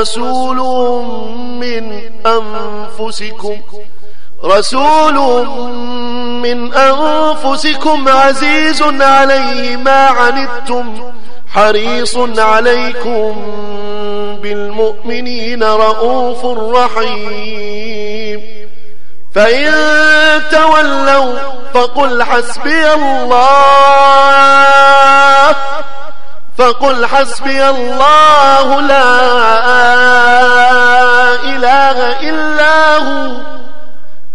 رسول من أنفسكم. رسول من أنفسكم عزيز عليه ما عنتم. حريص عليكم بالمؤمنين رؤوف رحيم. فإن تولوا فقل حسبي الله. فقل حسبي الله لا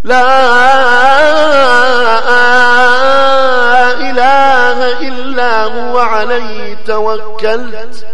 لا إله إلا هو عليه توكلت.